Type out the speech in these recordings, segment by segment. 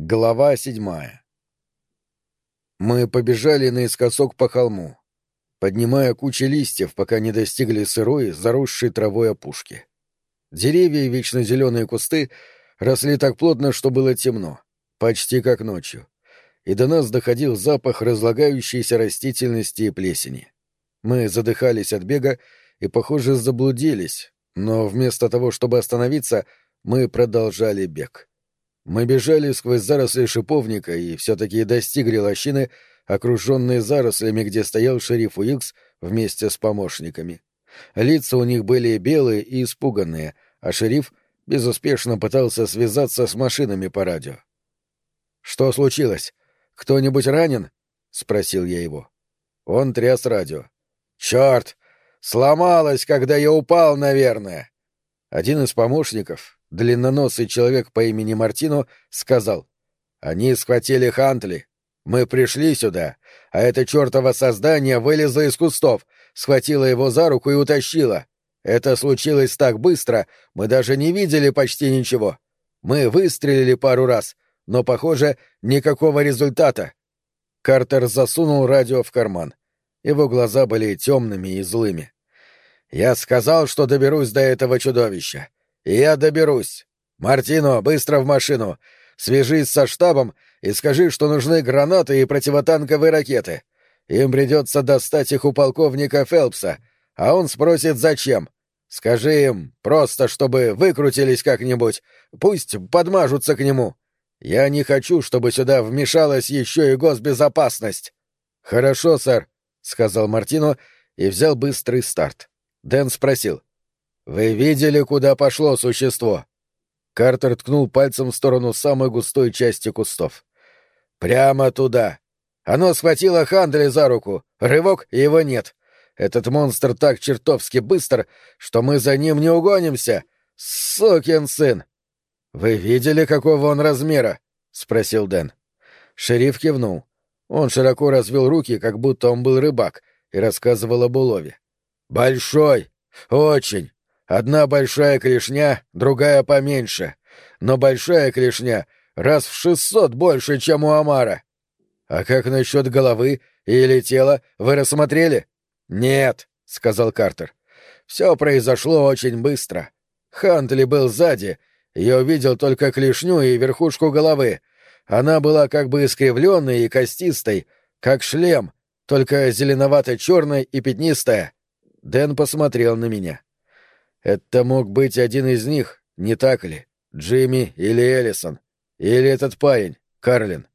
Глава седьмая Мы побежали наискосок по холму, поднимая кучи листьев, пока не достигли сырой, заросшей травой опушки. Деревья и вечно зеленые кусты росли так плотно, что было темно, почти как ночью, и до нас доходил запах разлагающейся растительности и плесени. Мы задыхались от бега и, похоже, заблудились, но вместо того, чтобы остановиться, мы продолжали бег. Мы бежали сквозь заросли шиповника и все-таки достигли лощины, окруженной зарослями, где стоял шериф Уилкс вместе с помощниками. Лица у них были белые и испуганные, а шериф безуспешно пытался связаться с машинами по радио. «Что случилось? Кто-нибудь ранен?» — спросил я его. Он тряс радио. «Черт! Сломалось, когда я упал, наверное!» Один из помощников, длинноносый человек по имени Мартино сказал, «Они схватили Хантли. Мы пришли сюда, а это чертово создание вылезло из кустов, схватило его за руку и утащило. Это случилось так быстро, мы даже не видели почти ничего. Мы выстрелили пару раз, но, похоже, никакого результата». Картер засунул радио в карман. Его глаза были темными и злыми. «Я сказал, что доберусь до этого чудовища. «Я доберусь. Мартино, быстро в машину. Свяжись со штабом и скажи, что нужны гранаты и противотанковые ракеты. Им придется достать их у полковника Фелпса, а он спросит, зачем. Скажи им, просто чтобы выкрутились как-нибудь, пусть подмажутся к нему. Я не хочу, чтобы сюда вмешалась еще и госбезопасность». «Хорошо, сэр», — сказал Мартино и взял быстрый старт. Дэн спросил. «Вы видели, куда пошло существо?» Картер ткнул пальцем в сторону самой густой части кустов. «Прямо туда. Оно схватило Хандли за руку. Рывок, его нет. Этот монстр так чертовски быстр, что мы за ним не угонимся. Сукин сын!» «Вы видели, какого он размера?» — спросил Дэн. Шериф кивнул. Он широко развел руки, как будто он был рыбак, и рассказывал об улове. «Большой! Очень! Одна большая клешня, другая поменьше. Но большая клешня раз в шестьсот больше, чем у Амара. А как насчет головы или тела, вы рассмотрели? Нет, сказал Картер. Все произошло очень быстро. Хантли был сзади, я увидел только клешню и верхушку головы. Она была как бы искривленной и костистой, как шлем, только зеленовато-черной и пятнистая. Дэн посмотрел на меня. Это мог быть один из них, не так ли? Джимми или Эллисон? Или этот парень, Карлин?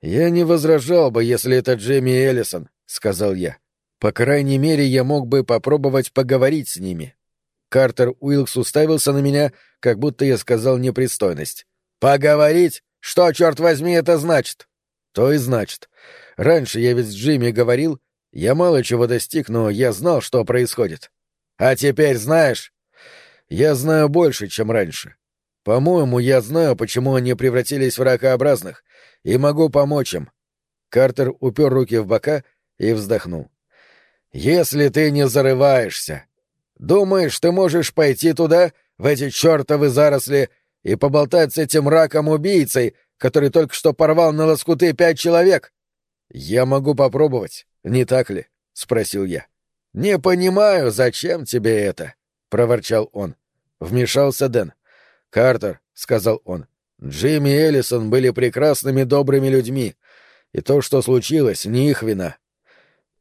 Я не возражал бы, если это Джимми Эллисон, сказал я. По крайней мере, я мог бы попробовать поговорить с ними. Картер Уилкс уставился на меня, как будто я сказал непристойность. «Поговорить? Что, черт возьми, это значит?» «То и значит. Раньше я ведь с Джимми говорил, я мало чего достиг, но я знал, что происходит. А теперь знаешь? Я знаю больше, чем раньше. По-моему, я знаю, почему они превратились в ракообразных, и могу помочь им. Картер упер руки в бока и вздохнул. Если ты не зарываешься, думаешь, ты можешь пойти туда, в эти чертовы заросли, и поболтать с этим раком-убийцей, который только что порвал на лоскуты пять человек? Я могу попробовать, не так ли? — спросил я. — «Не понимаю, зачем тебе это?» — проворчал он. Вмешался Дэн. «Картер», — сказал он, — «Джимми и Эллисон были прекрасными добрыми людьми, и то, что случилось, не их вина.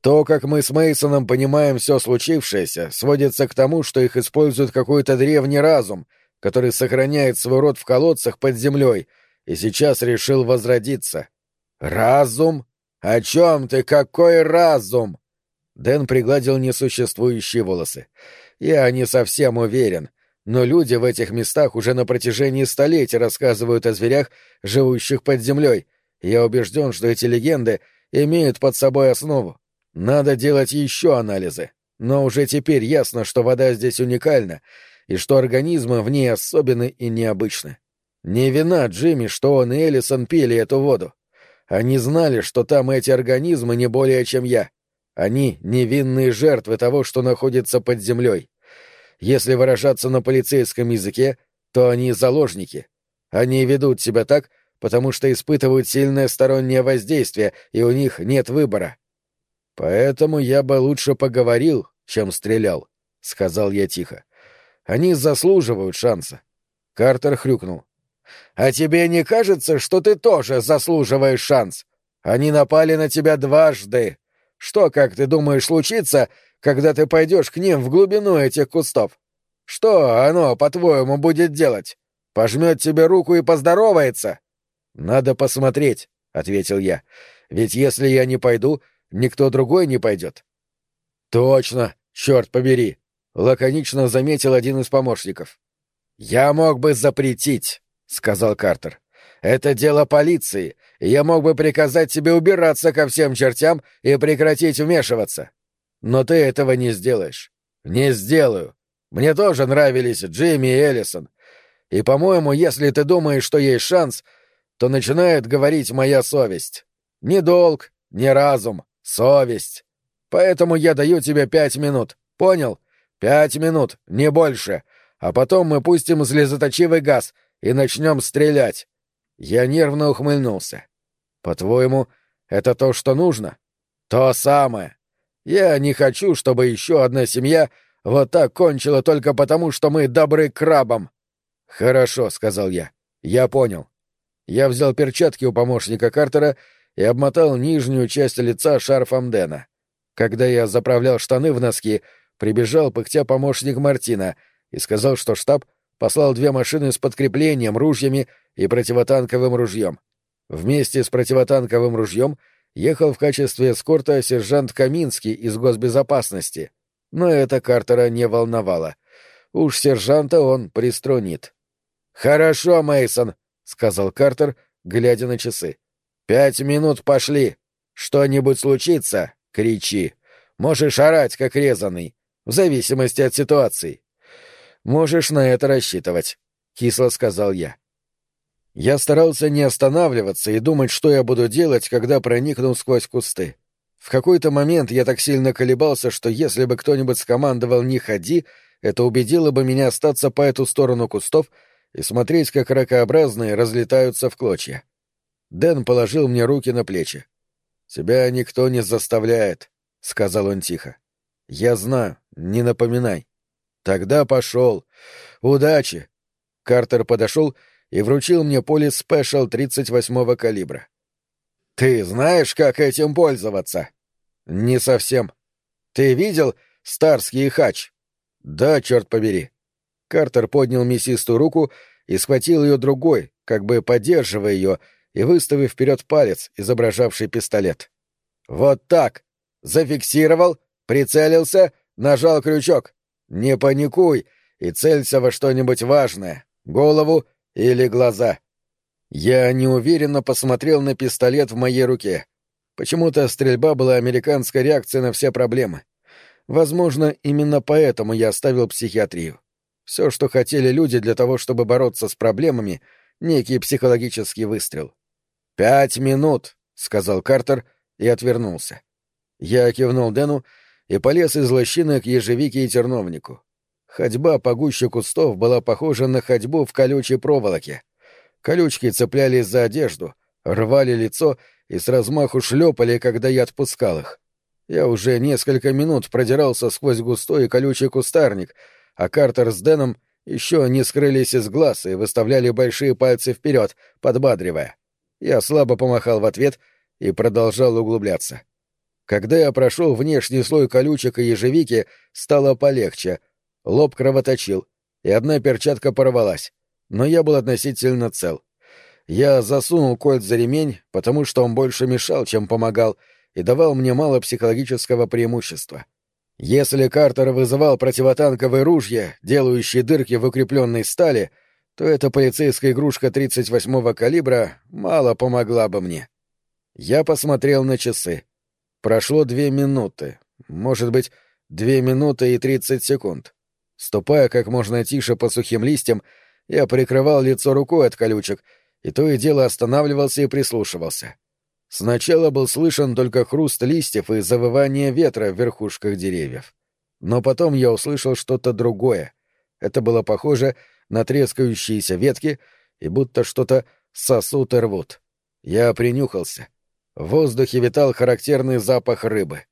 То, как мы с Мейсоном понимаем все случившееся, сводится к тому, что их использует какой-то древний разум, который сохраняет свой род в колодцах под землей и сейчас решил возродиться. Разум? О чем ты? Какой разум? Дэн пригладил несуществующие волосы. «Я не совсем уверен, но люди в этих местах уже на протяжении столетий рассказывают о зверях, живущих под землей. Я убежден, что эти легенды имеют под собой основу. Надо делать еще анализы. Но уже теперь ясно, что вода здесь уникальна, и что организмы в ней особенны и необычны. Не вина Джимми, что он и Эллисон пили эту воду. Они знали, что там эти организмы не более, чем я. Они — невинные жертвы того, что находится под землей. Если выражаться на полицейском языке, то они заложники. Они ведут себя так, потому что испытывают сильное стороннее воздействие, и у них нет выбора. Поэтому я бы лучше поговорил, чем стрелял, — сказал я тихо. Они заслуживают шанса. Картер хрюкнул. «А тебе не кажется, что ты тоже заслуживаешь шанс? Они напали на тебя дважды. Что, как ты думаешь, случится, когда ты пойдешь к ним в глубину этих кустов? Что оно, по-твоему, будет делать? Пожмет тебе руку и поздоровается?» «Надо посмотреть», — ответил я. «Ведь если я не пойду, никто другой не пойдет». «Точно, черт побери», — лаконично заметил один из помощников. «Я мог бы запретить», — сказал Картер. «Это дело полиции, я мог бы приказать тебе убираться ко всем чертям и прекратить вмешиваться. Но ты этого не сделаешь. Не сделаю. Мне тоже нравились Джимми и Эллисон. И, по-моему, если ты думаешь, что есть шанс, то начинает говорить моя совесть. Не долг, не разум, совесть. Поэтому я даю тебе пять минут. Понял? Пять минут, не больше а потом мы пустим слезоточивый газ и начнем стрелять. Я нервно ухмыльнулся. По-твоему, это то, что нужно? То самое. Я не хочу, чтобы еще одна семья вот так кончила только потому, что мы добры крабам. Хорошо, сказал я. Я понял. Я взял перчатки у помощника Картера и обмотал нижнюю часть лица шарфом Дэна. Когда я заправлял штаны в носки, прибежал пыхтя помощник Мартина — и сказал, что штаб послал две машины с подкреплением, ружьями и противотанковым ружьем. Вместе с противотанковым ружьем ехал в качестве эскорта сержант Каминский из госбезопасности. Но это Картера не волновало. Уж сержанта он приструнит. «Хорошо, Мейсон, сказал Картер, глядя на часы. «Пять минут пошли. Что-нибудь случится — кричи. Можешь орать, как резанный, в зависимости от ситуации. «Можешь на это рассчитывать», — кисло сказал я. Я старался не останавливаться и думать, что я буду делать, когда проникну сквозь кусты. В какой-то момент я так сильно колебался, что если бы кто-нибудь скомандовал «не ходи», это убедило бы меня остаться по эту сторону кустов и смотреть, как ракообразные разлетаются в клочья. Дэн положил мне руки на плечи. «Тебя никто не заставляет», — сказал он тихо. «Я знаю, не напоминай». Тогда пошел. Удачи. Картер подошел и вручил мне поле спешл 38-го калибра. Ты знаешь, как этим пользоваться? Не совсем. Ты видел Старский хач? Да, черт побери. Картер поднял мясистую руку и схватил ее другой, как бы поддерживая ее и выставив вперед палец, изображавший пистолет. Вот так. Зафиксировал, прицелился, нажал крючок. Не паникуй и целься во что-нибудь важное, голову или глаза. Я неуверенно посмотрел на пистолет в моей руке. Почему-то стрельба была американской реакцией на все проблемы. Возможно, именно поэтому я оставил психиатрию. Все, что хотели люди для того, чтобы бороться с проблемами, некий психологический выстрел. «Пять минут», — сказал Картер и отвернулся. Я кивнул Дэну и полез из лощины к ежевике и терновнику. Ходьба по гуще кустов была похожа на ходьбу в колючей проволоке. Колючки цеплялись за одежду, рвали лицо и с размаху шлепали, когда я отпускал их. Я уже несколько минут продирался сквозь густой и колючий кустарник, а Картер с Дэном еще не скрылись из глаз и выставляли большие пальцы вперед, подбадривая. Я слабо помахал в ответ и продолжал углубляться. Когда я прошел внешний слой колючек и ежевики, стало полегче. Лоб кровоточил, и одна перчатка порвалась. Но я был относительно цел. Я засунул кольт за ремень, потому что он больше мешал, чем помогал, и давал мне мало психологического преимущества. Если Картер вызывал противотанковые ружья, делающие дырки в укрепленной стали, то эта полицейская игрушка 38-го калибра мало помогла бы мне. Я посмотрел на часы. Прошло две минуты, может быть, две минуты и тридцать секунд. Ступая как можно тише по сухим листьям, я прикрывал лицо рукой от колючек, и то и дело останавливался и прислушивался. Сначала был слышен только хруст листьев и завывание ветра в верхушках деревьев. Но потом я услышал что-то другое. Это было похоже на трескающиеся ветки и будто что-то Сосут и рвут. Я принюхался. В воздухе витал характерный запах рыбы.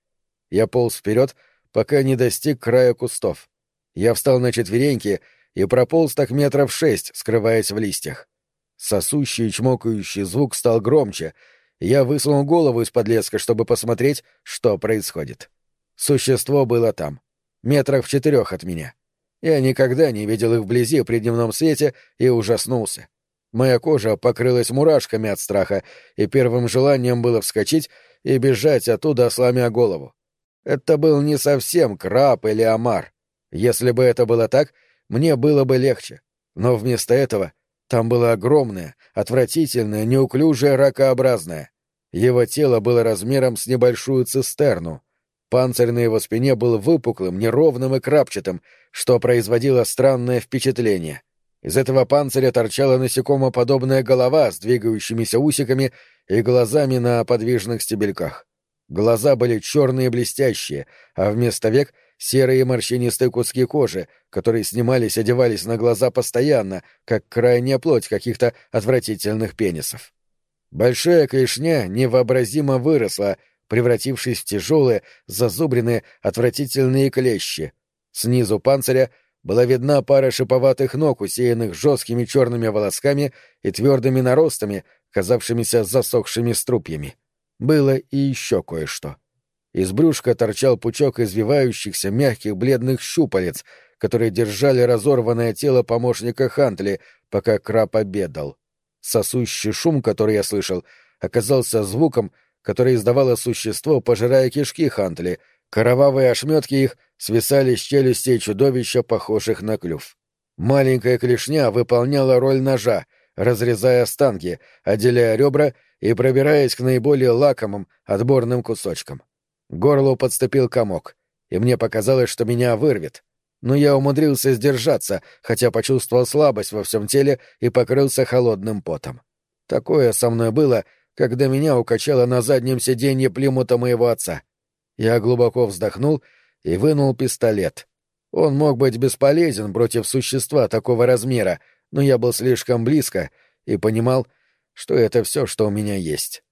Я полз вперед, пока не достиг края кустов. Я встал на четвереньки и прополз так метров шесть, скрываясь в листьях. Сосущий и чмокающий звук стал громче, я высунул голову из-под леска, чтобы посмотреть, что происходит. Существо было там, метрах в четырех от меня. Я никогда не видел их вблизи при дневном свете и ужаснулся. Моя кожа покрылась мурашками от страха, и первым желанием было вскочить и бежать оттуда, сломя голову. Это был не совсем краб или омар. Если бы это было так, мне было бы легче. Но вместо этого там было огромное, отвратительное, неуклюжее ракообразное. Его тело было размером с небольшую цистерну. Панцирь на его спине был выпуклым, неровным и крапчатым, что производило странное впечатление. Из этого панциря торчала насекомоподобная голова с двигающимися усиками и глазами на подвижных стебельках. Глаза были черные и блестящие, а вместо век — серые морщинистые куски кожи, которые снимались одевались на глаза постоянно, как крайняя плоть каких-то отвратительных пенисов. Большая клешня невообразимо выросла, превратившись в тяжелые, зазубренные, отвратительные клещи. Снизу панциря была видна пара шиповатых ног, усеянных жесткими черными волосками и твердыми наростами, казавшимися засохшими струпьями. Было и еще кое-что. Из брюшка торчал пучок извивающихся мягких бледных щупалец, которые держали разорванное тело помощника Хантли, пока краб обедал. Сосущий шум, который я слышал, оказался звуком, который издавало существо, пожирая кишки Хантли. Кровавые ошметки их свисали с челюстей чудовища, похожих на клюв. Маленькая клешня выполняла роль ножа, разрезая останки, отделяя ребра и пробираясь к наиболее лакомым, отборным кусочкам. Горло подступил комок, и мне показалось, что меня вырвет. Но я умудрился сдержаться, хотя почувствовал слабость во всем теле и покрылся холодным потом. Такое со мной было, когда меня укачало на заднем сиденье плимута моего отца. Я глубоко вздохнул и вынул пистолет. Он мог быть бесполезен против существа такого размера, но я был слишком близко и понимал, что это все, что у меня есть.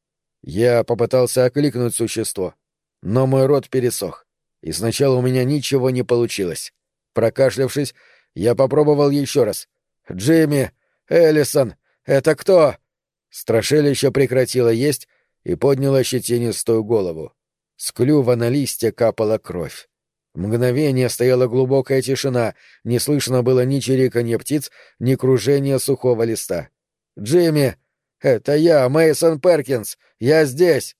Я попытался окликнуть существо, но мой рот пересох, и сначала у меня ничего не получилось. Прокашлявшись, я попробовал еще раз. «Джимми! Эллисон! Это кто?» Страшилище прекратило есть и подняло щетинистую голову. С клюва на листья капала кровь. Мгновение стояла глубокая тишина, не слышно было ни чириканья птиц, ни кружения сухого листа. «Джимми! «Это я, Мейсон Перкинс! Я здесь!»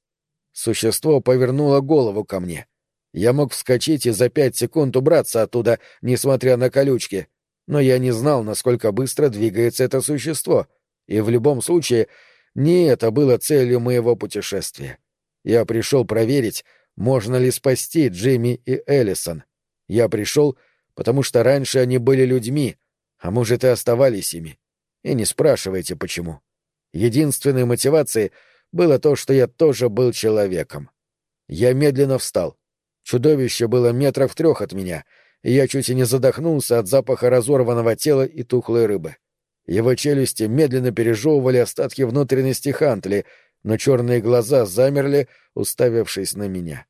Существо повернуло голову ко мне. Я мог вскочить и за пять секунд убраться оттуда, несмотря на колючки. Но я не знал, насколько быстро двигается это существо. И в любом случае, не это было целью моего путешествия. Я пришел проверить, можно ли спасти Джимми и Эллисон. Я пришел, потому что раньше они были людьми, а может и оставались ими. И не спрашивайте, почему. Единственной мотивацией было то, что я тоже был человеком. Я медленно встал. Чудовище было метров трех от меня, и я чуть и не задохнулся от запаха разорванного тела и тухлой рыбы. Его челюсти медленно пережевывали остатки внутренности Хантли, но черные глаза замерли, уставившись на меня.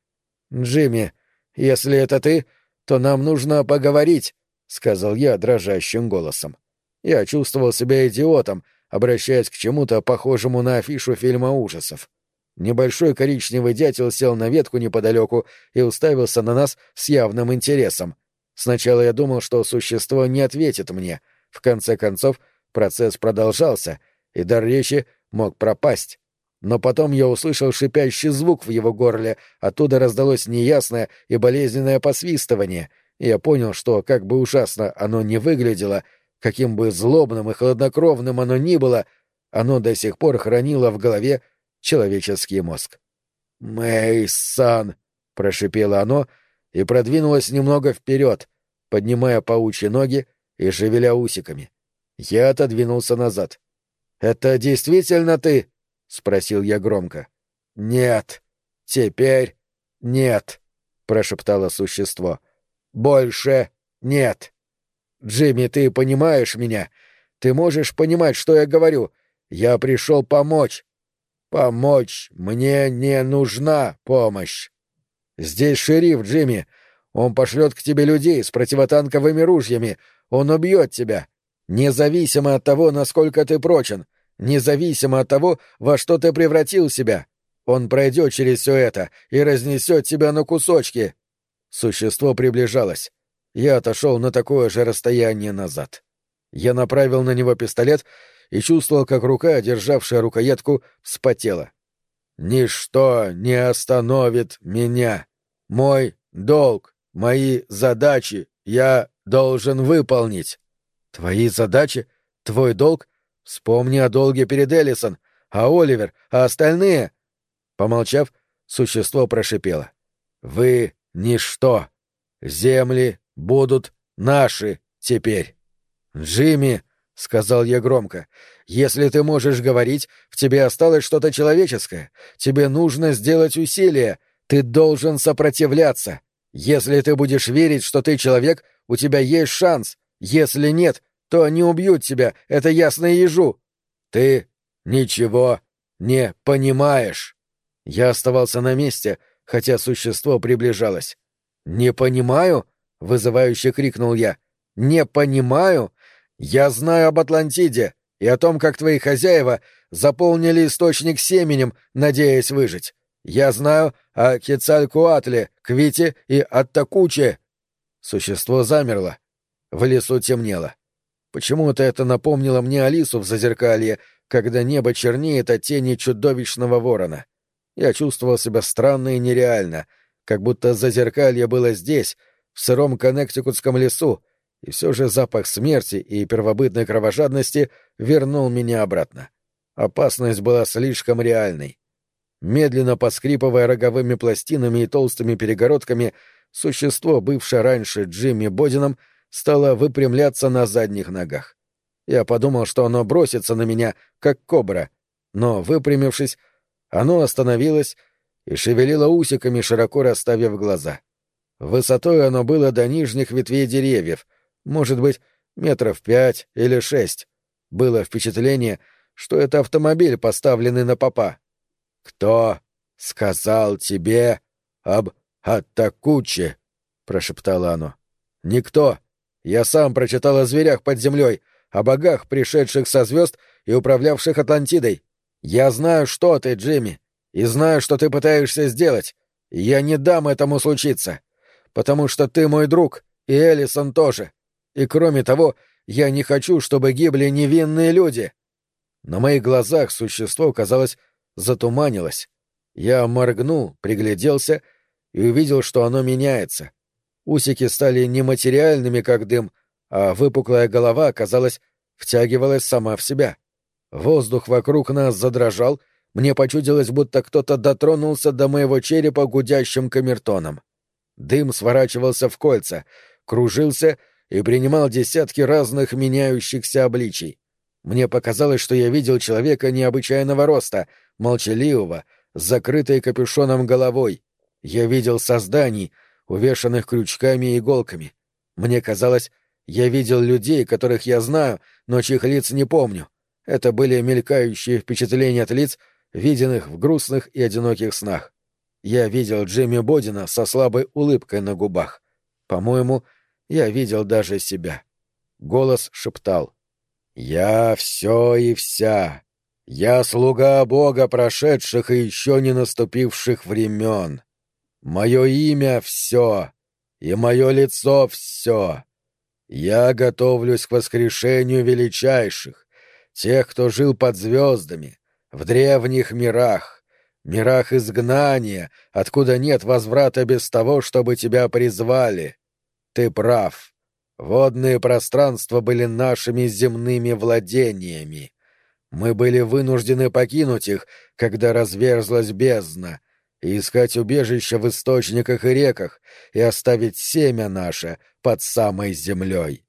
«Джимми, если это ты, то нам нужно поговорить», — сказал я дрожащим голосом. Я чувствовал себя идиотом, обращаясь к чему-то похожему на афишу фильма ужасов. Небольшой коричневый дятел сел на ветку неподалеку и уставился на нас с явным интересом. Сначала я думал, что существо не ответит мне. В конце концов, процесс продолжался, и дар речи мог пропасть. Но потом я услышал шипящий звук в его горле, оттуда раздалось неясное и болезненное посвистывание, я понял, что, как бы ужасно оно ни выглядело, Каким бы злобным и хладнокровным оно ни было, оно до сих пор хранило в голове человеческий мозг. «Мэйсон!» — прошипело оно и продвинулось немного вперед, поднимая паучьи ноги и шевеля усиками. Я отодвинулся назад. «Это действительно ты?» — спросил я громко. «Нет. Теперь нет», — прошептало существо. «Больше нет». «Джимми, ты понимаешь меня? Ты можешь понимать, что я говорю? Я пришел помочь. Помочь. Мне не нужна помощь. Здесь шериф, Джимми. Он пошлет к тебе людей с противотанковыми ружьями. Он убьет тебя. Независимо от того, насколько ты прочен. Независимо от того, во что ты превратил себя. Он пройдет через все это и разнесет тебя на кусочки. Существо приближалось. Я отошел на такое же расстояние назад. Я направил на него пистолет и чувствовал, как рука, державшая рукоятку, вспотела. «Ничто не остановит меня. Мой долг, мои задачи я должен выполнить». «Твои задачи? Твой долг? Вспомни о долге перед Эллисон, а Оливер, а остальные...» Помолчав, существо прошипело. «Вы — ничто. Земли будут наши теперь». «Джимми», — сказал я громко, — «если ты можешь говорить, в тебе осталось что-то человеческое. Тебе нужно сделать усилие. Ты должен сопротивляться. Если ты будешь верить, что ты человек, у тебя есть шанс. Если нет, то они убьют тебя, это ясно ежу. Ты ничего не понимаешь». Я оставался на месте, хотя существо приближалось. «Не понимаю?» — вызывающе крикнул я. «Не понимаю? Я знаю об Атлантиде и о том, как твои хозяева заполнили источник семенем, надеясь выжить. Я знаю о Кецалькуатле, Квите и Аттакуче». Существо замерло. В лесу темнело. Почему-то это напомнило мне Алису в зазеркалье, когда небо чернеет от тени чудовищного ворона. Я чувствовал себя странно и нереально, как будто зазеркалье было здесь, в сыром коннектикутском лесу, и все же запах смерти и первобытной кровожадности вернул меня обратно. Опасность была слишком реальной. Медленно поскрипывая роговыми пластинами и толстыми перегородками, существо, бывшее раньше Джимми Бодином, стало выпрямляться на задних ногах. Я подумал, что оно бросится на меня, как кобра, но, выпрямившись, оно остановилось и шевелило усиками, широко расставив глаза. Высотой оно было до нижних ветвей деревьев, может быть, метров пять или шесть. Было впечатление, что это автомобиль, поставленный на попа. «Кто сказал тебе об Аттакуче?» — прошептало оно. «Никто. Я сам прочитал о зверях под землей, о богах, пришедших со звезд и управлявших Атлантидой. Я знаю, что ты, Джимми, и знаю, что ты пытаешься сделать. Я не дам этому случиться, потому что ты мой друг, и Эллисон тоже. И кроме того, я не хочу, чтобы гибли невинные люди. На моих глазах существо, казалось, затуманилось. Я моргнул, пригляделся и увидел, что оно меняется. Усики стали нематериальными, как дым, а выпуклая голова, казалось, втягивалась сама в себя. Воздух вокруг нас задрожал, мне почудилось, будто кто-то дотронулся до моего черепа гудящим камертоном. Дым сворачивался в кольца, кружился и принимал десятки разных меняющихся обличий. Мне показалось, что я видел человека необычайного роста, молчаливого, с закрытой капюшоном головой. Я видел созданий, увешанных крючками и иголками. Мне казалось, я видел людей, которых я знаю, но чьих лиц не помню. Это были мелькающие впечатления от лиц, виденных в грустных и одиноких снах. Я видел Джимми Бодина со слабой улыбкой на губах. По-моему, я видел даже себя. Голос шептал. «Я все и вся. Я слуга Бога прошедших и еще не наступивших времен. Мое имя — все, и мое лицо — все. Я готовлюсь к воскрешению величайших, тех, кто жил под звездами, в древних мирах, мирах изгнания, откуда нет возврата без того, чтобы тебя призвали. Ты прав. Водные пространства были нашими земными владениями. Мы были вынуждены покинуть их, когда разверзлась бездна, и искать убежище в источниках и реках, и оставить семя наше под самой землей.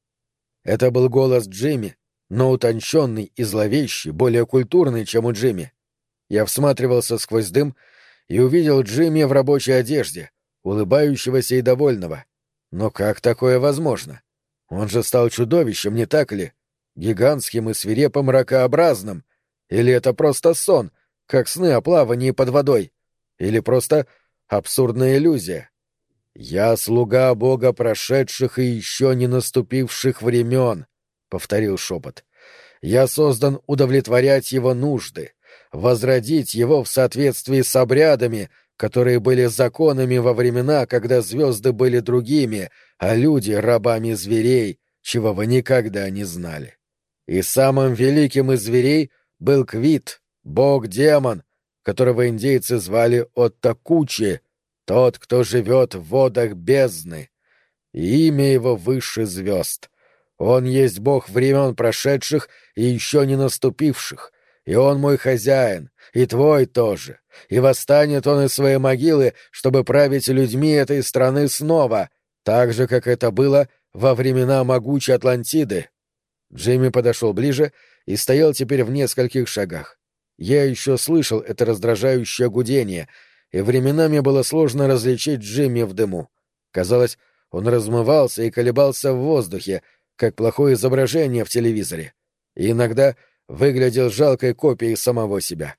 Это был голос Джимми, но утонченный и зловещий, более культурный, чем у Джимми. Я всматривался сквозь дым и увидел Джимми в рабочей одежде, улыбающегося и довольного. Но как такое возможно? Он же стал чудовищем, не так ли? Гигантским и свирепым ракообразным. Или это просто сон, как сны о плавании под водой? Или просто абсурдная иллюзия? «Я слуга Бога прошедших и еще не наступивших времен», — повторил шепот. «Я создан удовлетворять его нужды, возродить его в соответствии с обрядами, которые были законами во времена, когда звезды были другими, а люди — рабами зверей, чего вы никогда не знали. И самым великим из зверей был Квит, бог-демон, которого индейцы звали Оттакучи, тот, кто живет в водах бездны. И имя его выше звезд. Он есть бог времен прошедших и еще не наступивших, и он мой хозяин, и твой тоже, и восстанет он из своей могилы, чтобы править людьми этой страны снова, так же, как это было во времена могучей Атлантиды. Джимми подошел ближе и стоял теперь в нескольких шагах. Я еще слышал это раздражающее гудение, и временами было сложно различить Джимми в дыму. Казалось, он размывался и колебался в воздухе, как плохое изображение в телевизоре, и иногда выглядел жалкой копией самого себя.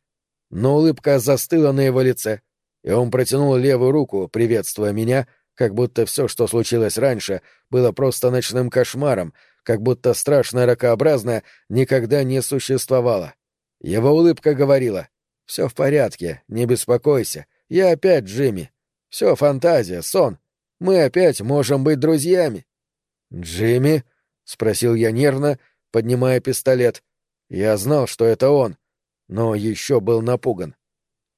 Но улыбка застыла на его лице, и он протянул левую руку, приветствуя меня, как будто все, что случилось раньше, было просто ночным кошмаром, как будто страшное ракообразное никогда не существовало. Его улыбка говорила «Все в порядке, не беспокойся, я опять Джимми. Все фантазия, сон. Мы опять можем быть друзьями. Джимми? спросил я нервно, поднимая пистолет. Я знал, что это он, но еще был напуган.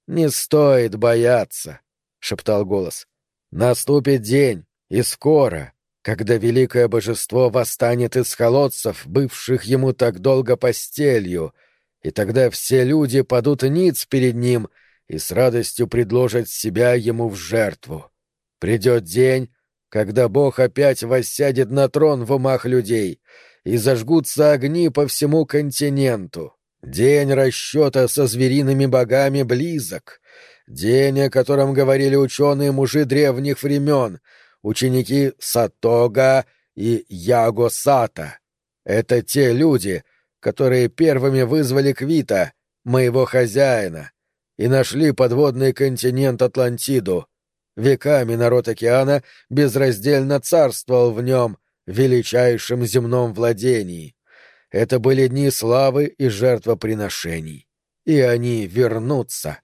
Не стоит бояться, шептал голос. Наступит день, и скоро, когда великое божество восстанет из колодцев, бывших ему так долго постелью, и тогда все люди падут ниц перед ним — и с радостью предложат себя ему в жертву. Придет день, когда Бог опять воссядет на трон в умах людей, и зажгутся огни по всему континенту. День расчета со звериными богами близок. День, о котором говорили ученые-мужи древних времен, ученики Сатога и Ягосата. Это те люди, которые первыми вызвали Квита, моего хозяина, и нашли подводный континент Атлантиду. Веками народ океана безраздельно царствовал в нем, величайшем земном владении. Это были дни славы и жертвоприношений. И они вернутся.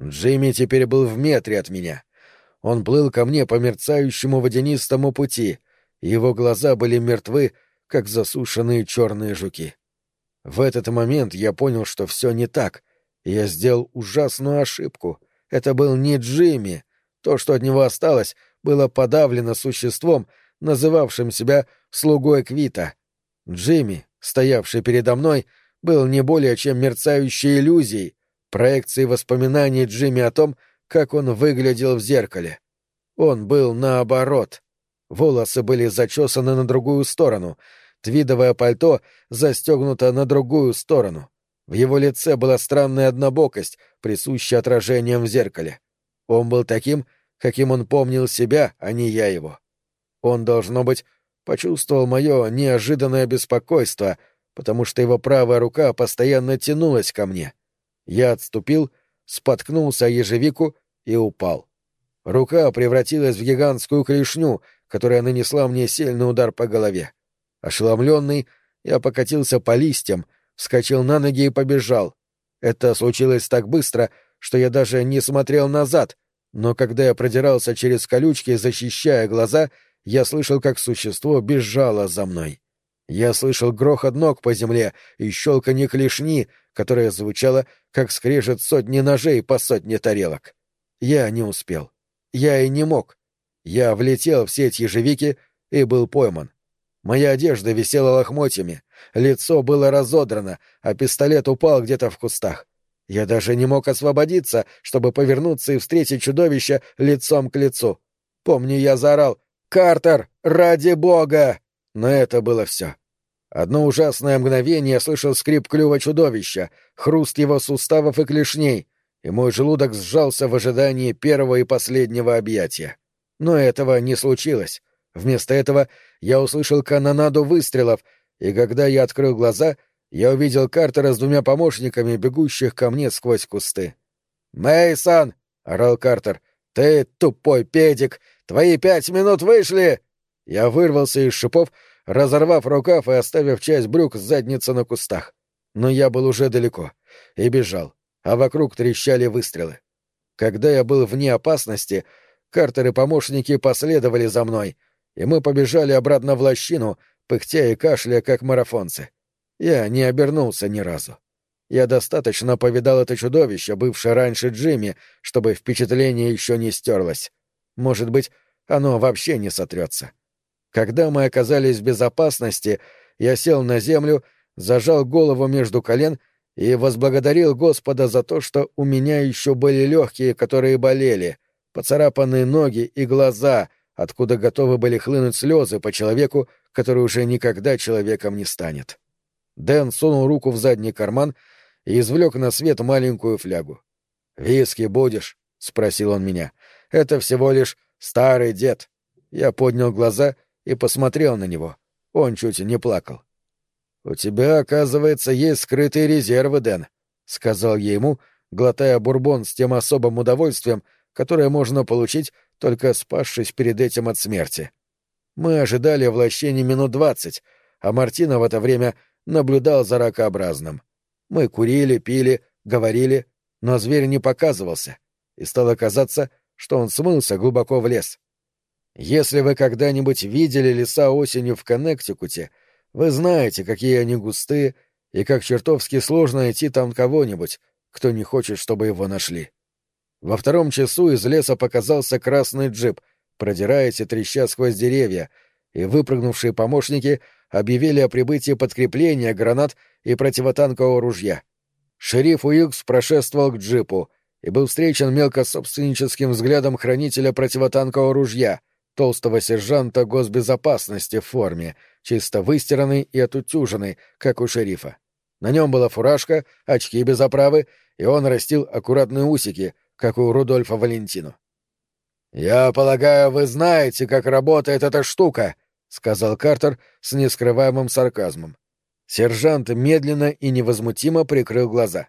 Джимми теперь был в метре от меня. Он плыл ко мне по мерцающему водянистому пути, его глаза были мертвы, как засушенные черные жуки. В этот момент я понял, что все не так, я сделал ужасную ошибку. Это был не Джимми. То, что от него осталось, было подавлено существом, называвшим себя слугой Квита. Джимми, стоявший передо мной, был не более чем мерцающей иллюзией, проекцией воспоминаний Джимми о том, как он выглядел в зеркале. Он был наоборот. Волосы были зачесаны на другую сторону, твидовое пальто застегнуто на другую сторону. В его лице была странная однобокость, присущая отражением в зеркале. Он был таким, каким он помнил себя, а не я его. Он, должно быть, почувствовал мое неожиданное беспокойство, потому что его правая рука постоянно тянулась ко мне. Я отступил, споткнулся о ежевику и упал. Рука превратилась в гигантскую клешню, которая нанесла мне сильный удар по голове. Ошеломленный, я покатился по листьям, вскочил на ноги и побежал. Это случилось так быстро, что я даже не смотрел назад, но когда я продирался через колючки, защищая глаза, я слышал, как существо бежало за мной. Я слышал грохот ног по земле и щелканье клешни, которое звучало, как скрежет сотни ножей по сотне тарелок. Я не успел. Я и не мог. Я влетел в сеть ежевики и был пойман. Моя одежда висела лохмотьями, лицо было разодрано, а пистолет упал где-то в кустах. Я даже не мог освободиться, чтобы повернуться и встретить чудовище лицом к лицу. Помню, я заорал «Картер, ради бога!» Но это было все. Одно ужасное мгновение я слышал скрип клюва чудовища, хруст его суставов и клешней, и мой желудок сжался в ожидании первого и последнего объятия. Но этого не случилось. Вместо этого я услышал канонаду выстрелов, и когда я открыл глаза, я увидел Картера с двумя помощниками, бегущих ко мне сквозь кусты. Мейсон! орал Картер. «Ты тупой педик! Твои пять минут вышли!» Я вырвался из шипов, разорвав рукав и оставив часть брюк с задницы на кустах. Но я был уже далеко и бежал, а вокруг трещали выстрелы. Когда я был вне опасности, Картер и помощники последовали за мной, и мы побежали обратно в лощину, пыхтя и кашляя, как марафонцы. Я не обернулся ни разу. Я достаточно повидал это чудовище, бывшее раньше Джимми, чтобы впечатление еще не стерлось. Может быть, оно вообще не сотрется. Когда мы оказались в безопасности, я сел на землю, зажал голову между колен и возблагодарил Господа за то, что у меня еще были легкие, которые болели, поцарапанные ноги и глаза, откуда готовы были хлынуть слезы по человеку, который уже никогда человеком не станет. Дэн сунул руку в задний карман — и извлек на свет маленькую флягу. «Виски будешь?» — спросил он меня. «Это всего лишь старый дед». Я поднял глаза и посмотрел на него. Он чуть не плакал. «У тебя, оказывается, есть скрытые резервы, Дэн», — сказал я ему, глотая бурбон с тем особым удовольствием, которое можно получить, только спасшись перед этим от смерти. Мы ожидали в лощине минут двадцать, а Мартина в это время наблюдал за ракообразным. Мы курили, пили, говорили, но зверь не показывался, и стало казаться, что он смылся глубоко в лес. Если вы когда-нибудь видели леса осенью в Коннектикуте, вы знаете, какие они густые и как чертовски сложно найти там кого-нибудь, кто не хочет, чтобы его нашли. Во втором часу из леса показался красный джип, продираясь и треща сквозь деревья, и выпрыгнувшие помощники объявили о прибытии подкрепления гранат и противотанкового ружья. Шериф Уилкс прошествовал к джипу и был встречен мелкособственническим взглядом хранителя противотанкового ружья, толстого сержанта госбезопасности в форме, чисто выстиранный и отутюженный, как у шерифа. На нем была фуражка, очки без оправы, и он растил аккуратные усики, как у Рудольфа Валентину. «Я полагаю, вы знаете, как работает эта штука», — сказал Картер с нескрываемым сарказмом. Сержант медленно и невозмутимо прикрыл глаза.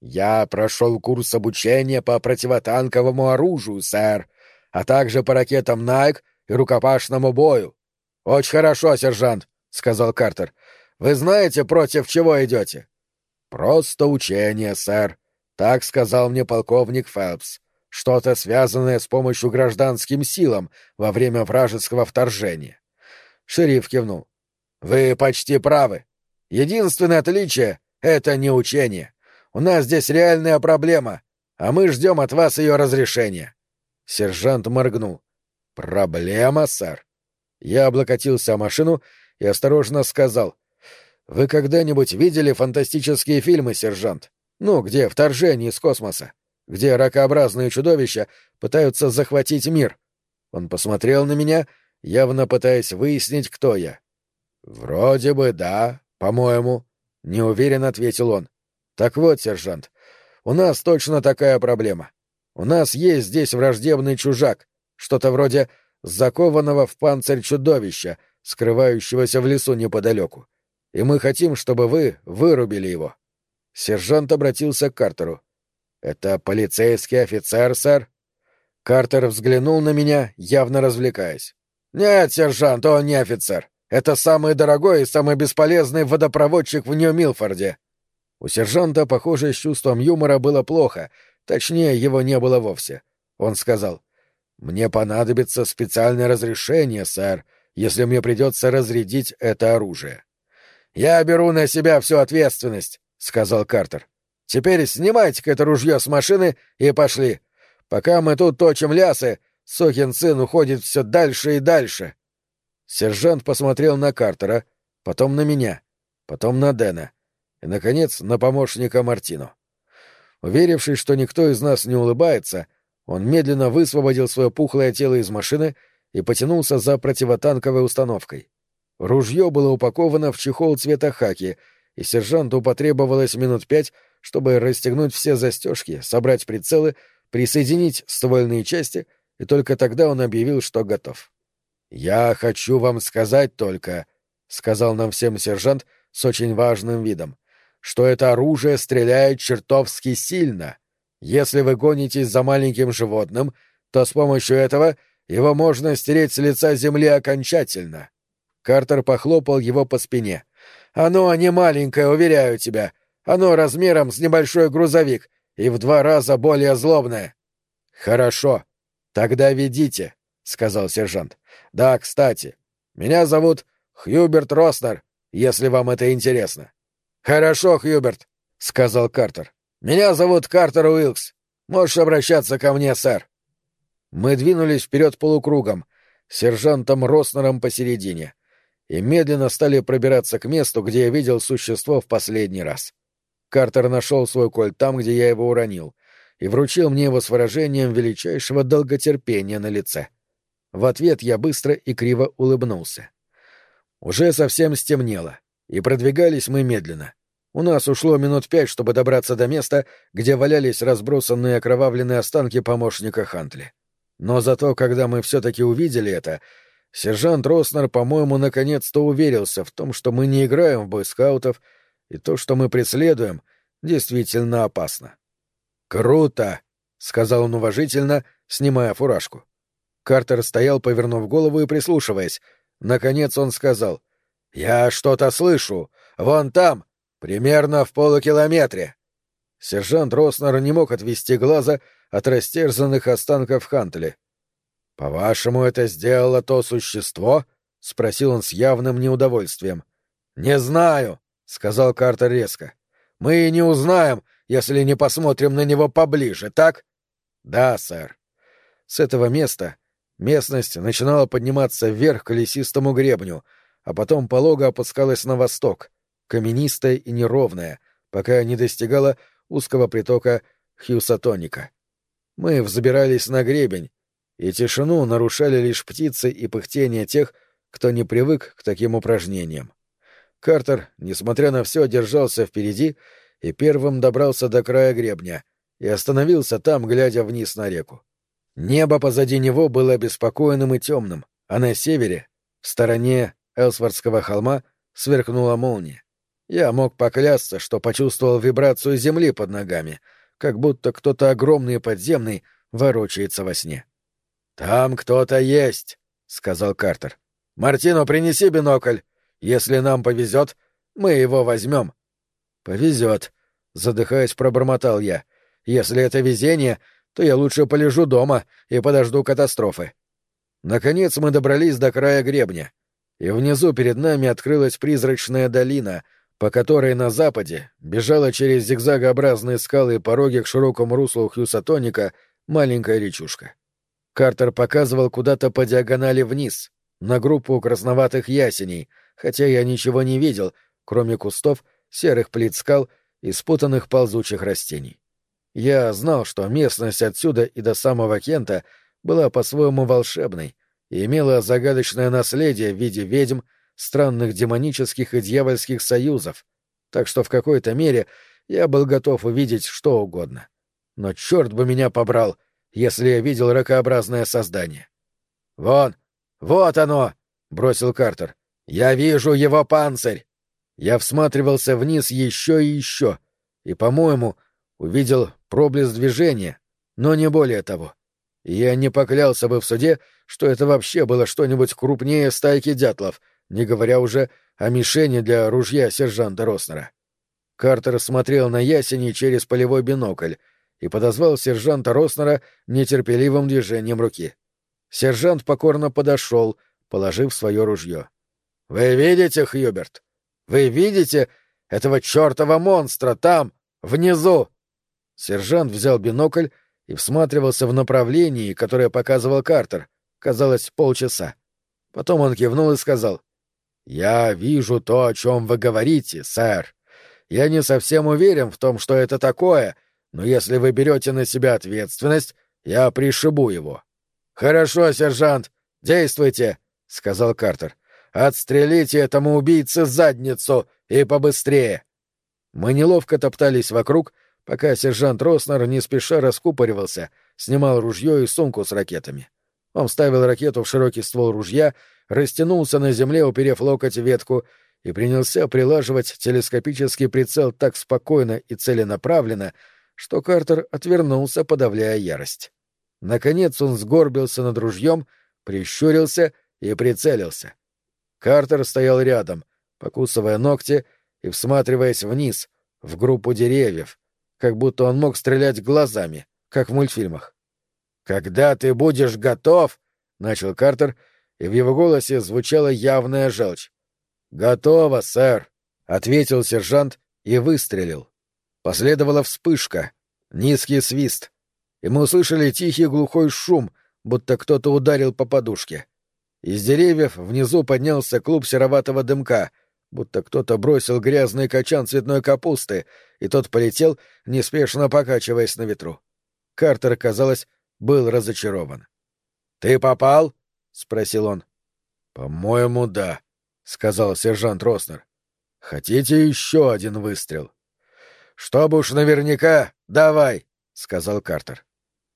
«Я прошел курс обучения по противотанковому оружию, сэр, а также по ракетам Найк и рукопашному бою». «Очень хорошо, сержант», — сказал Картер. «Вы знаете, против чего идете?» «Просто учение, сэр», — так сказал мне полковник Фелпс. «Что-то связанное с помощью гражданским силам во время вражеского вторжения». Шериф кивнул. «Вы почти правы. Единственное отличие — это не учение. У нас здесь реальная проблема, а мы ждем от вас ее разрешения». Сержант моргнул. «Проблема, сэр?» Я облокотился о машину и осторожно сказал. «Вы когда-нибудь видели фантастические фильмы, сержант? Ну, где вторжение из космоса? Где ракообразные чудовища пытаются захватить мир?» Он посмотрел на меня, явно пытаясь выяснить, кто я. «Вроде бы да», «По-моему», — неуверенно ответил он. «Так вот, сержант, у нас точно такая проблема. У нас есть здесь враждебный чужак, что-то вроде закованного в панцирь чудовища, скрывающегося в лесу неподалеку. И мы хотим, чтобы вы вырубили его». Сержант обратился к Картеру. «Это полицейский офицер, сэр?» Картер взглянул на меня, явно развлекаясь. «Нет, сержант, он не офицер. Это самый дорогой и самый бесполезный водопроводчик в Нью-Милфорде. У сержанта, похоже, с чувством юмора было плохо, точнее, его не было вовсе. Он сказал, «Мне понадобится специальное разрешение, сэр, если мне придется разрядить это оружие». «Я беру на себя всю ответственность», — сказал Картер. «Теперь снимайте-ка это ружье с машины и пошли. Пока мы тут точим лясы, сукин сын уходит все дальше и дальше». Сержант посмотрел на Картера, потом на меня, потом на Дэна и, наконец, на помощника Мартину. Уверившись, что никто из нас не улыбается, он медленно высвободил свое пухлое тело из машины и потянулся за противотанковой установкой. Ружье было упаковано в чехол цвета хаки, и сержанту потребовалось минут пять, чтобы расстегнуть все застежки, собрать прицелы, присоединить ствольные части, и только тогда он объявил, что готов. «Я хочу вам сказать только», — сказал нам всем сержант с очень важным видом, — что это оружие стреляет чертовски сильно. Если вы гонитесь за маленьким животным, то с помощью этого его можно стереть с лица земли окончательно. Картер похлопал его по спине. «Оно не маленькое, уверяю тебя. Оно размером с небольшой грузовик и в два раза более злобное». «Хорошо. Тогда ведите», — сказал сержант. «Да, кстати, меня зовут Хьюберт Роснер, если вам это интересно». «Хорошо, Хьюберт», — сказал Картер. «Меня зовут Картер Уилкс. Можешь обращаться ко мне, сэр». Мы двинулись вперед полукругом, сержантом Роснером посередине, и медленно стали пробираться к месту, где я видел существо в последний раз. Картер нашел свой кольт там, где я его уронил, и вручил мне его с выражением величайшего долготерпения на лице. В ответ я быстро и криво улыбнулся. Уже совсем стемнело, и продвигались мы медленно. У нас ушло минут пять, чтобы добраться до места, где валялись разбросанные окровавленные останки помощника Хантли. Но зато, когда мы все-таки увидели это, сержант Роснер, по-моему, наконец-то уверился в том, что мы не играем в бойскаутов, и то, что мы преследуем, действительно опасно. «Круто!» — сказал он уважительно, снимая фуражку. Картер стоял, повернув голову и прислушиваясь. Наконец он сказал. «Я что-то слышу. Вон там, примерно в полукилометре». Сержант Роснер не мог отвести глаза от растерзанных останков Хантли. «По-вашему, это сделало то существо?» — спросил он с явным неудовольствием. «Не знаю», — сказал Картер резко. «Мы и не узнаем, если не посмотрим на него поближе, так?» «Да, сэр». С этого места местность начинала подниматься вверх к лесистому гребню, а потом полого опускалась на восток, каменистая и неровная, пока не достигала узкого притока Хьюсатоника. Мы взбирались на гребень, и тишину нарушали лишь птицы и пыхтение тех, кто не привык к таким упражнениям. Картер, несмотря на все, держался впереди и первым добрался до края гребня и остановился там, глядя вниз на реку. Небо позади него было обеспокоенным и темным, а на севере, в стороне Элсвардского холма, сверкнула молния. Я мог поклясться, что почувствовал вибрацию земли под ногами, как будто кто-то огромный подземный ворочается во сне. «Там кто-то есть», — сказал Картер. «Мартину, принеси бинокль. Если нам повезет, мы его возьмем». «Повезет», — задыхаясь, пробормотал я. «Если это везение, то я лучше полежу дома и подожду катастрофы». Наконец мы добрались до края гребня, и внизу перед нами открылась призрачная долина, по которой на западе бежала через зигзагообразные скалы и пороги к широкому руслу Хьюсатоника маленькая речушка. Картер показывал куда-то по диагонали вниз, на группу красноватых ясеней, хотя я ничего не видел, кроме кустов, серых плит скал и спутанных ползучих растений. Я знал, что местность отсюда и до самого Кента была по-своему волшебной и имела загадочное наследие в виде ведьм, странных демонических и дьявольских союзов, так что в какой-то мере я был готов увидеть что угодно. Но черт бы меня побрал, если я видел ракообразное создание. «Вон! Вот оно!» — бросил Картер. «Я вижу его панцирь!» Я всматривался вниз еще и еще, и, по-моему, увидел проблеск движения, но не более того. И я не поклялся бы в суде, что это вообще было что-нибудь крупнее стайки дятлов, не говоря уже о мишени для ружья сержанта Роснера. Картер смотрел на ясени через полевой бинокль, и подозвал сержанта Роснера нетерпеливым движением руки. Сержант покорно подошел, положив свое ружье. — Вы видите, Хьюберт? Вы видите этого чертова монстра там, внизу? Сержант взял бинокль и всматривался в направлении, которое показывал Картер, казалось, полчаса. Потом он кивнул и сказал, «Я вижу то, о чем вы говорите, сэр. Я не совсем уверен в том, что это такое, но если вы берете на себя ответственность, я пришибу его. — Хорошо, сержант, действуйте, — сказал Картер. — Отстрелите этому убийце задницу и побыстрее. Мы неловко топтались вокруг, пока сержант Роснер не спеша раскупоривался, снимал ружье и сумку с ракетами. Он вставил ракету в широкий ствол ружья, растянулся на земле, уперев локоть в ветку, и принялся прилаживать телескопический прицел так спокойно и целенаправленно, что Картер отвернулся, подавляя ярость. Наконец он сгорбился над ружьем, прищурился и прицелился. Картер стоял рядом, покусывая ногти и всматриваясь вниз, в группу деревьев, как будто он мог стрелять глазами, как в мультфильмах. «Когда ты будешь готов?» — начал Картер, и в его голосе звучала явная желчь. «Готово, сэр», — ответил сержант и выстрелил. Последовала вспышка, низкий свист, и мы услышали тихий глухой шум, будто кто-то ударил по подушке. Из деревьев внизу поднялся клуб сероватого дымка, будто кто-то бросил грязный качан цветной капусты, и тот полетел, неспешно покачиваясь на ветру. Картер, казалось, был разочарован. «Ты попал?» — спросил он. «По-моему, да», — сказал сержант Роснер. «Хотите еще один выстрел?» «Чтобы уж наверняка, давай», — сказал Картер.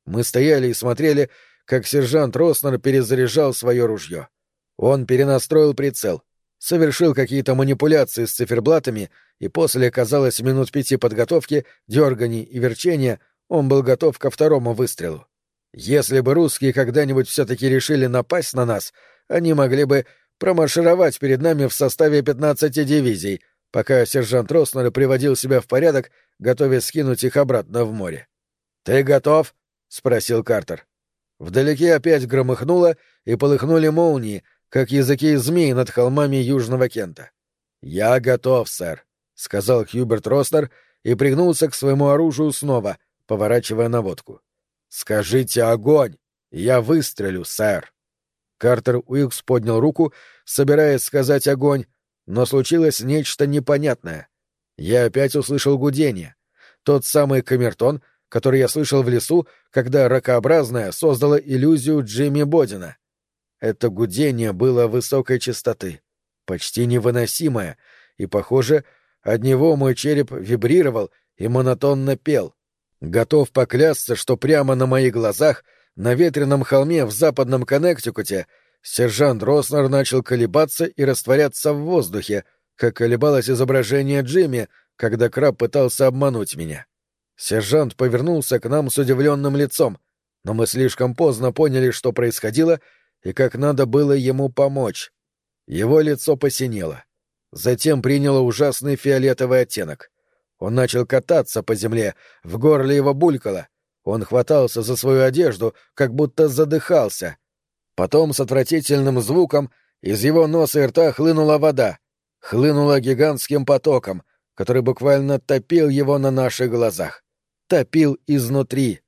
Мы стояли и смотрели, как сержант Роснер перезаряжал свое ружье. Он перенастроил прицел, совершил какие-то манипуляции с циферблатами, и после, казалось, минут пяти подготовки, дерганий и верчения, он был готов ко второму выстрелу. Если бы русские когда-нибудь все-таки решили напасть на нас, они могли бы промаршировать перед нами в составе 15 дивизий, пока сержант Роснер приводил себя в порядок, готовясь скинуть их обратно в море. «Ты готов?» — спросил Картер. Вдалеке опять громыхнуло, и полыхнули молнии, как языки змей над холмами Южного Кента. «Я готов, сэр», — сказал Хьюберт Роснер и пригнулся к своему оружию снова, поворачивая наводку. «Скажите огонь! Я выстрелю, сэр!» Картер Уилкс поднял руку, собираясь сказать огонь, но случилось нечто непонятное. Я опять услышал гудение. Тот самый камертон, который я слышал в лесу, когда ракообразная создала иллюзию Джимми Бодина. Это гудение было высокой частоты, почти невыносимое, и, похоже, от него мой череп вибрировал и монотонно пел. Готов поклясться, что прямо на моих глазах на ветреном холме в западном Коннектикуте сержант Роснер начал колебаться и растворяться в воздухе, как колебалось изображение Джимми, когда краб пытался обмануть меня. Сержант повернулся к нам с удивленным лицом, но мы слишком поздно поняли, что происходило и как надо было ему помочь. Его лицо посинело. Затем приняло ужасный фиолетовый оттенок. Он начал кататься по земле, в горле его булькало. Он хватался за свою одежду, как будто задыхался. Потом с отвратительным звуком из его носа и рта хлынула вода. Хлынула гигантским потоком, который буквально топил его на наших глазах. Топил изнутри.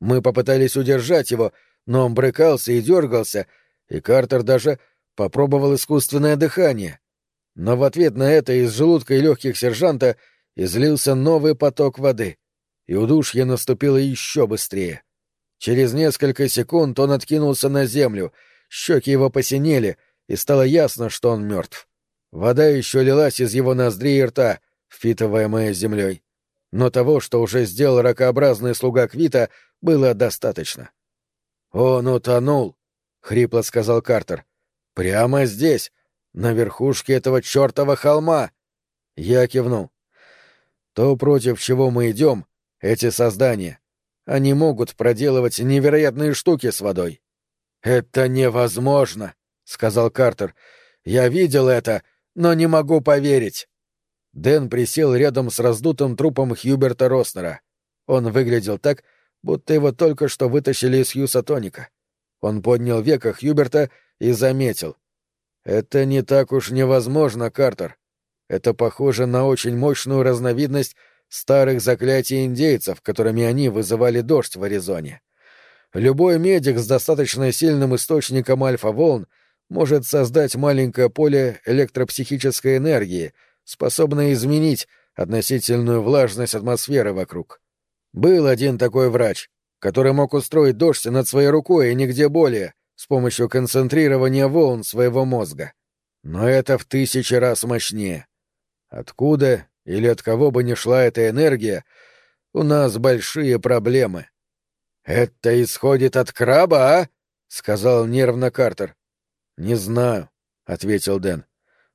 Мы попытались удержать его, но он брыкался и дергался, и Картер даже попробовал искусственное дыхание. Но в ответ на это из желудка и легких сержанта — излился новый поток воды, и удушье наступило еще быстрее. Через несколько секунд он откинулся на землю, щеки его посинели, и стало ясно, что он мертв. Вода еще лилась из его ноздрей и рта, впитываемая землей. Но того, что уже сделал ракообразный слуга Квита, было достаточно. «Он утонул», — хрипло сказал Картер. «Прямо здесь, на верхушке этого чертова холма!» Я кивнул. То, против чего мы идем, эти создания, они могут проделывать невероятные штуки с водой. «Это невозможно», — сказал Картер. «Я видел это, но не могу поверить». Дэн присел рядом с раздутым трупом Хьюберта Роснера. Он выглядел так, будто его только что вытащили из Хьюсатоника. Он поднял веко Хьюберта и заметил. «Это не так уж невозможно, Картер. Это похоже на очень мощную разновидность старых заклятий индейцев, которыми они вызывали дождь в Аризоне. Любой медик с достаточно сильным источником альфа-волн может создать маленькое поле электропсихической энергии, способное изменить относительную влажность атмосферы вокруг. Был один такой врач, который мог устроить дождь над своей рукой и нигде более, с помощью концентрирования волн своего мозга. Но это в тысячи раз мощнее. Откуда или от кого бы ни шла эта энергия, у нас большие проблемы. «Это исходит от краба, а?» — сказал нервно Картер. «Не знаю», — ответил Дэн.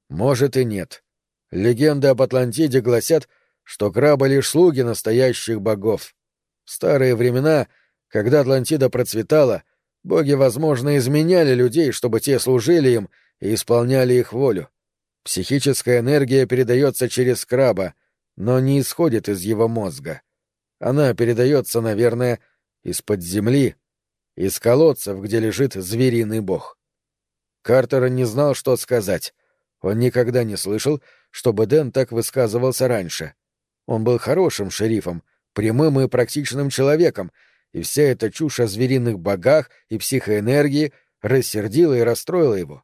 «Может и нет. Легенды об Атлантиде гласят, что крабы — лишь слуги настоящих богов. В старые времена, когда Атлантида процветала, боги, возможно, изменяли людей, чтобы те служили им и исполняли их волю. Психическая энергия передается через краба, но не исходит из его мозга. Она передается, наверное, из-под земли, из колодцев, где лежит звериный бог. Картер не знал, что сказать. Он никогда не слышал, чтобы Дэн так высказывался раньше. Он был хорошим шерифом, прямым и практичным человеком, и вся эта чушь о звериных богах и психоэнергии рассердила и расстроила его.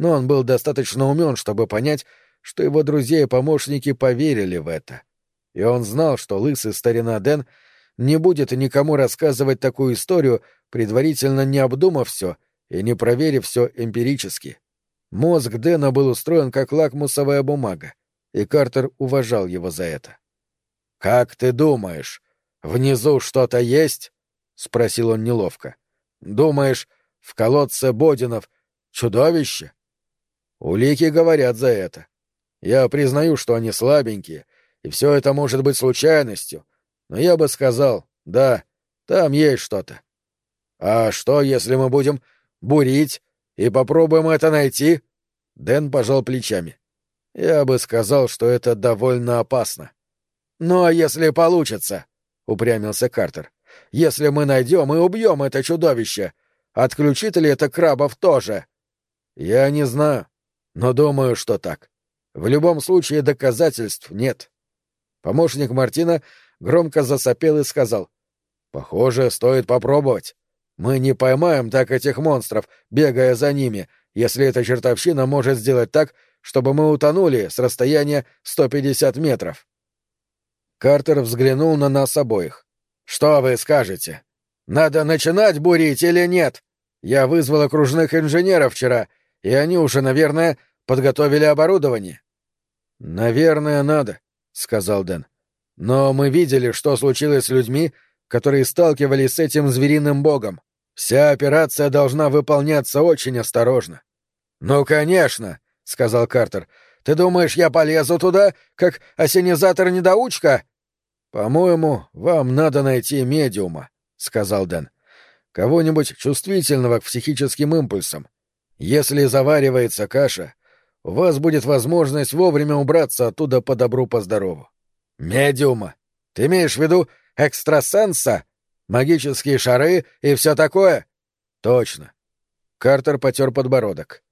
Но он был достаточно умен, чтобы понять, что его друзья и помощники поверили в это. И он знал, что лысый старина Дэн не будет никому рассказывать такую историю, предварительно не обдумав все и не проверив все эмпирически. Мозг Дэна был устроен как лакмусовая бумага, и Картер уважал его за это. «Как ты думаешь, внизу что-то есть?» — спросил он неловко. «Думаешь, в колодце Бодинов чудовище?» Улики говорят за это. Я признаю, что они слабенькие, и все это может быть случайностью, но я бы сказал, да, там есть что-то. А что, если мы будем бурить и попробуем это найти? Дэн пожал плечами. Я бы сказал, что это довольно опасно. Ну а если получится? упрямился Картер. Если мы найдем и убьем это чудовище, отключит ли это крабов тоже? Я не знаю, но думаю, что так. В любом случае доказательств нет. Помощник Мартина громко засопел и сказал. «Похоже, стоит попробовать. Мы не поймаем так этих монстров, бегая за ними, если эта чертовщина может сделать так, чтобы мы утонули с расстояния 150 метров». Картер взглянул на нас обоих. «Что вы скажете? Надо начинать бурить или нет? Я вызвал окружных инженеров вчера, и они уже, наверное, подготовили оборудование». «Наверное, надо», — сказал Дэн. «Но мы видели, что случилось с людьми, которые сталкивались с этим звериным богом. Вся операция должна выполняться очень осторожно». «Ну, конечно», — сказал Картер. «Ты думаешь, я полезу туда, как осенизатор-недоучка?» «По-моему, вам надо найти медиума», — сказал Дэн. «Кого-нибудь чувствительного к психическим импульсам. Если заваривается каша, у вас будет возможность вовремя убраться оттуда по добру по здорову. Медиума. Ты имеешь в виду экстрасенса? Магические шары и все такое? Точно. Картер потер подбородок.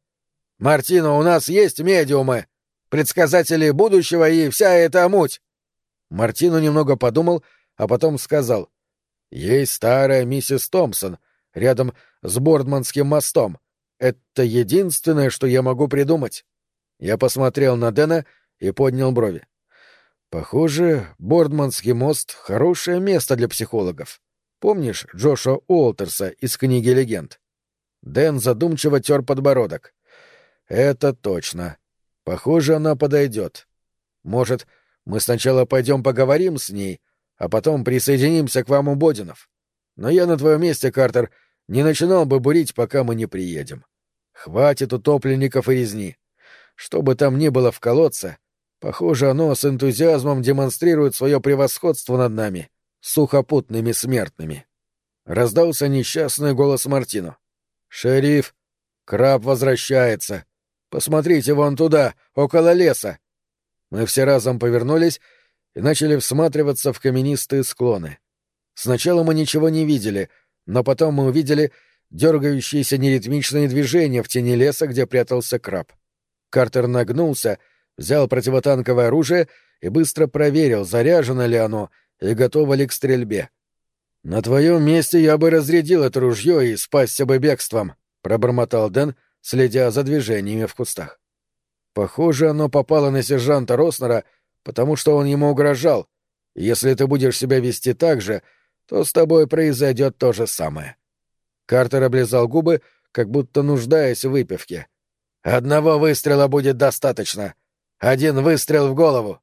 Мартина, у нас есть медиумы, предсказатели будущего и вся эта муть. Мартину немного подумал, а потом сказал. Есть старая миссис Томпсон, рядом с Бордманским мостом. Это единственное, что я могу придумать. Я посмотрел на Дэна и поднял брови. Похоже, Бордманский мост — хорошее место для психологов. Помнишь Джоша Уолтерса из книги «Легенд»? Дэн задумчиво тер подбородок. Это точно. Похоже, она подойдет. Может, мы сначала пойдем поговорим с ней, а потом присоединимся к вам у Бодинов. Но я на твоем месте, Картер, не начинал бы бурить, пока мы не приедем. Хватит утопленников и резни. Что бы там ни было в колодце, похоже, оно с энтузиазмом демонстрирует свое превосходство над нами, сухопутными смертными. Раздался несчастный голос Мартину. «Шериф, краб возвращается. Посмотрите вон туда, около леса». Мы все разом повернулись и начали всматриваться в каменистые склоны. Сначала мы ничего не видели, но потом мы увидели дергающиеся неритмичные движения в тени леса, где прятался краб. Картер нагнулся, взял противотанковое оружие и быстро проверил, заряжено ли оно и готово ли к стрельбе. «На твоем месте я бы разрядил это ружье и спасся бы бегством», — пробормотал Дэн, следя за движениями в кустах. Похоже, оно попало на сержанта Роснера, потому что он ему угрожал. Если ты будешь себя вести так же, то с тобой произойдет то же самое. Картер облизал губы, как будто нуждаясь в выпивке. Одного выстрела будет достаточно. Один выстрел в голову.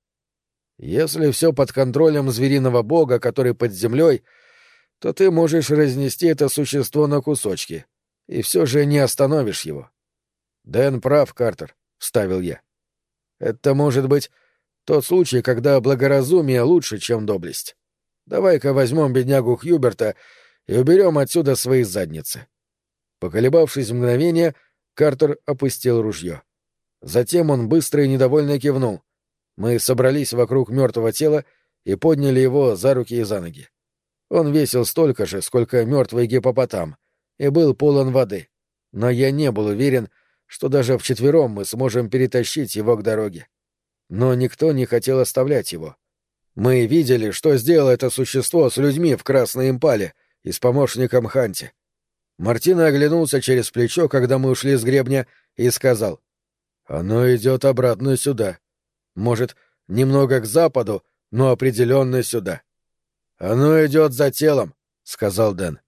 Если все под контролем звериного бога, который под землей, то ты можешь разнести это существо на кусочки, и все же не остановишь его. Дэн прав, Картер, — вставил я. Это может быть тот случай, когда благоразумие лучше, чем доблесть. Давай-ка возьмем беднягу Хьюберта и уберем отсюда свои задницы. Поколебавшись мгновение, Картер опустил ружье. Затем он быстро и недовольно кивнул. Мы собрались вокруг мертвого тела и подняли его за руки и за ноги. Он весил столько же, сколько мертвый гипопотам, и был полон воды. Но я не был уверен, что даже вчетвером мы сможем перетащить его к дороге. Но никто не хотел оставлять его. Мы видели, что сделало это существо с людьми в Красной Импале и с помощником Ханти. Мартина оглянулся через плечо, когда мы ушли с гребня, и сказал. «Оно идет обратно сюда. Может, немного к западу, но определенно сюда». «Оно идет за телом», — сказал Дэн.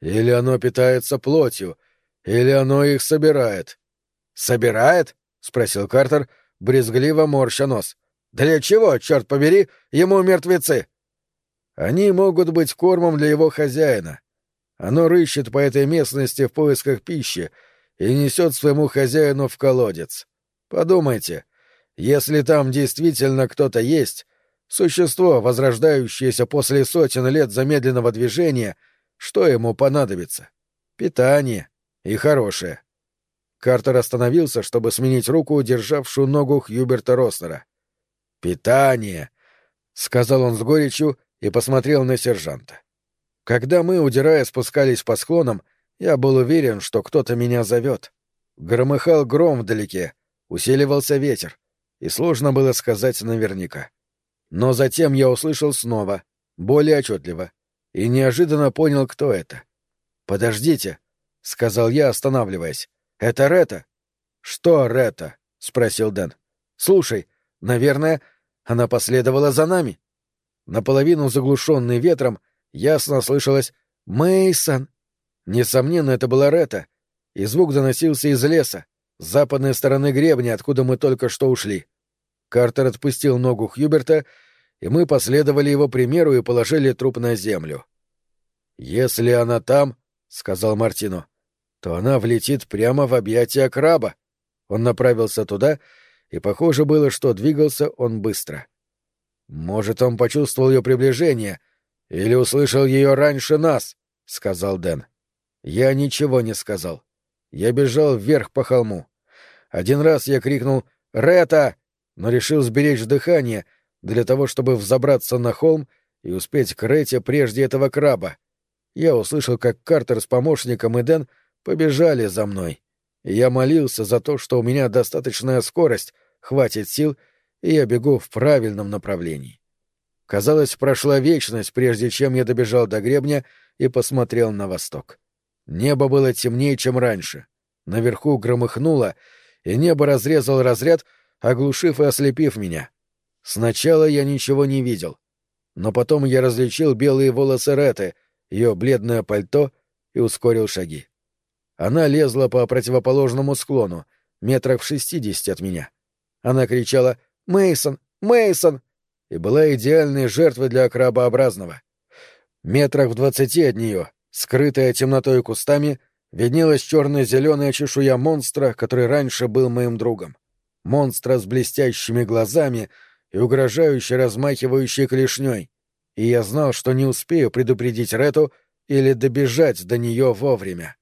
«Или оно питается плотью, или оно их собирает». «Собирает?» — спросил Картер, брезгливо морща нос. Для чего, черт побери, ему мертвецы? Они могут быть кормом для его хозяина. Оно рыщет по этой местности в поисках пищи и несет своему хозяину в колодец. Подумайте, если там действительно кто-то есть, существо, возрождающееся после сотен лет замедленного движения, что ему понадобится? Питание. И хорошее. Картер остановился, чтобы сменить руку, державшую ногу Хьюберта Роснера. «Питание!» — сказал он с горечью и посмотрел на сержанта. Когда мы, удирая, спускались по склонам, я был уверен, что кто-то меня зовет. Громыхал гром вдалеке, усиливался ветер, и сложно было сказать наверняка. Но затем я услышал снова, более отчетливо, и неожиданно понял, кто это. «Подождите», — сказал я, останавливаясь. «Это Рета». «Что Рета?» — спросил Дэн. «Слушай, Наверное, она последовала за нами. Наполовину заглушенный ветром, ясно слышалось Мейсон. Несомненно, это была Рета, и звук доносился из леса, с западной стороны гребня, откуда мы только что ушли. Картер отпустил ногу Хьюберта, и мы последовали его примеру и положили труп на землю. «Если она там, — сказал Мартино, — то она влетит прямо в объятия краба». Он направился туда и похоже было, что двигался он быстро. «Может, он почувствовал ее приближение или услышал ее раньше нас», — сказал Дэн. Я ничего не сказал. Я бежал вверх по холму. Один раз я крикнул «Рета!», но решил сберечь дыхание для того, чтобы взобраться на холм и успеть к Рете прежде этого краба. Я услышал, как Картер с помощником и Дэн побежали за мной. Я молился за то, что у меня достаточная скорость, хватит сил, и я бегу в правильном направлении. Казалось, прошла вечность, прежде чем я добежал до гребня и посмотрел на восток. Небо было темнее, чем раньше. Наверху громыхнуло, и небо разрезал разряд, оглушив и ослепив меня. Сначала я ничего не видел, но потом я различил белые волосы Реты, ее бледное пальто и ускорил шаги. Она лезла по противоположному склону, метрах в шестидесяти от меня. Она кричала «Мейсон! Мейсон!» и была идеальной жертвой для крабообразного. Метрах в двадцати от нее, скрытая темнотой кустами, виднелась черно-зеленая чешуя монстра, который раньше был моим другом. Монстра с блестящими глазами и угрожающе размахивающей клешней. И я знал, что не успею предупредить Рету или добежать до нее вовремя.